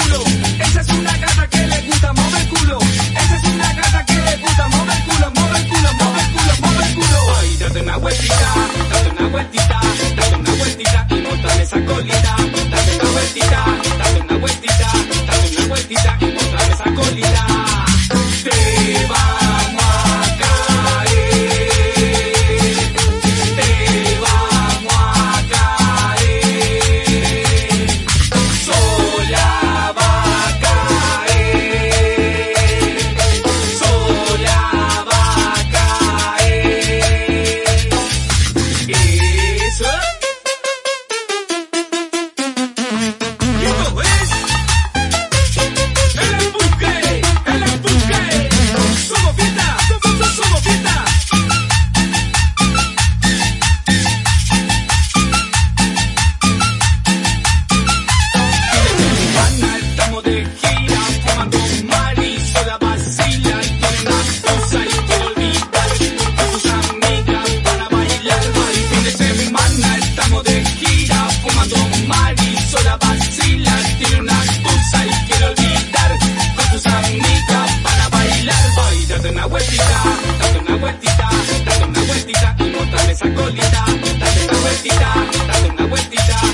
culo. It's. Esa colita, date una vueltita, date una vueltita.